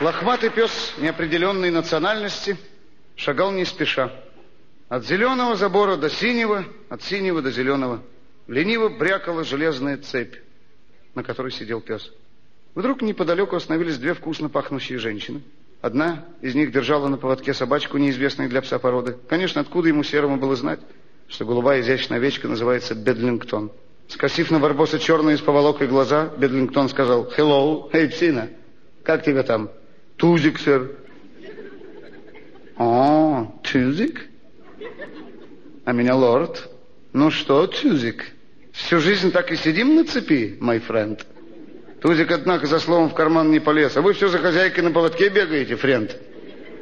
Лохматый пес неопределенной национальности шагал не спеша. От зеленого забора до синего, от синего до зеленого. Лениво брякала железная цепь, на которой сидел пес. Вдруг неподалеку остановились две вкусно пахнущие женщины. Одна из них держала на поводке собачку, неизвестной для пса породы. Конечно, откуда ему серому было знать, что голубая изящная овечка называется Бедлингтон. Скосив на барбоса черные с поволокой глаза, Бедлингтон сказал «Hello, эй, псина, как тебя там?» «Тузик, сэр». «О, Тузик? А меня лорд. Ну что, Тузик, всю жизнь так и сидим на цепи, мой френд?» Тузик, однако, за словом в карман не полез. А вы все за хозяйкой на поводке бегаете, френд?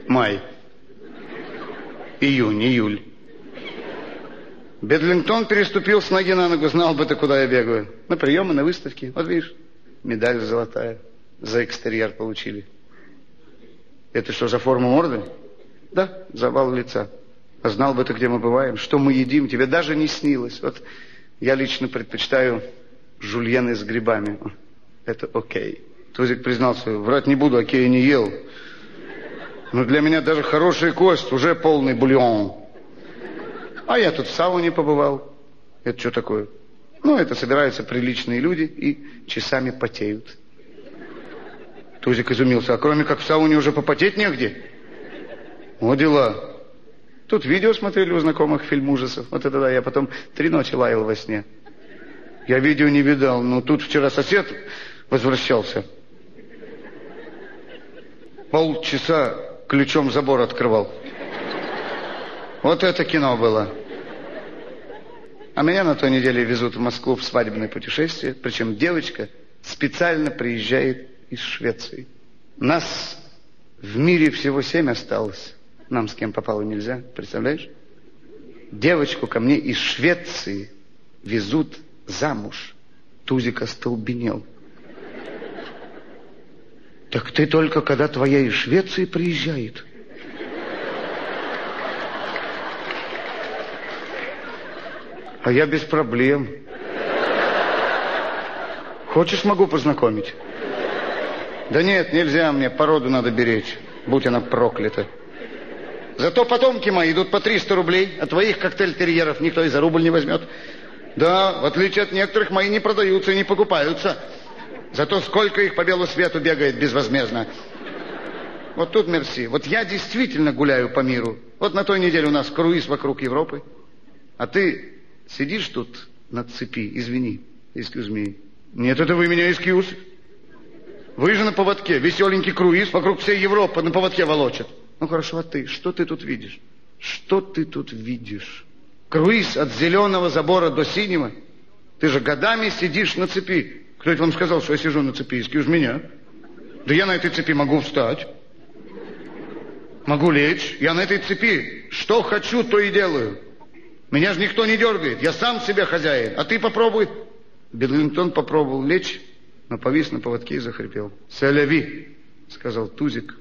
Май. Июнь, июль. Бедлингтон переступил с ноги на ногу, знал бы ты, куда я бегаю. На приемы, на выставке. Вот видишь, медаль золотая. За экстерьер получили. Это что, за форму морды? Да, завал лица. А знал бы ты, где мы бываем, что мы едим, тебе даже не снилось. Вот я лично предпочитаю жульены с грибами. Это окей. Тузик признался, врать не буду, окей, не ел. Но для меня даже хорошая кость уже полный бульон. А я тут в сауне побывал. Это что такое? Ну, это собираются приличные люди и часами потеют. Тузик изумился. А кроме как в сауне уже попотеть негде? Вот дела. Тут видео смотрели у знакомых фильм ужасов. Вот это да, я потом три ночи лаял во сне. Я видео не видал, но тут вчера сосед возвращался. Полчаса ключом забор открывал. Вот это кино было. А меня на той неделе везут в Москву в свадебное путешествие. Причем девочка специально приезжает из Швеции. Нас в мире всего семь осталось. Нам с кем попало нельзя, представляешь? Девочку ко мне из Швеции везут замуж. Тузик остолбенел. Так ты только когда твоя из Швеции приезжает. А я без проблем. Хочешь, могу познакомить? Да нет, нельзя мне, породу надо беречь, будь она проклята. Зато потомки мои идут по 300 рублей, а твоих коктейль-терьеров никто и за рубль не возьмет. Да, в отличие от некоторых, мои не продаются и не покупаются. Зато сколько их по белу свету бегает безвозмездно. Вот тут мерси. Вот я действительно гуляю по миру. Вот на той неделе у нас круиз вокруг Европы. А ты сидишь тут на цепи, извини, excuse me. Нет, это вы меня excuse. Вы же на поводке, веселенький круиз вокруг всей Европы на поводке волочат. Ну хорошо, а ты, что ты тут видишь? Что ты тут видишь? Круиз от зеленого забора до синего? Ты же годами сидишь на цепи. Кто это вам сказал, что я сижу на цепи? Excuse меня. Да я на этой цепи могу встать. Могу лечь. Я на этой цепи что хочу, то и делаю. Меня же никто не дергает. Я сам себе хозяин. А ты попробуй. Бедлингтон попробовал лечь, но повис на поводке и захрипел. «Сэляви», — сказал Тузик,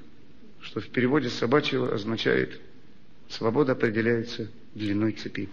что в переводе с собачьего означает «свобода определяется длиной цепи».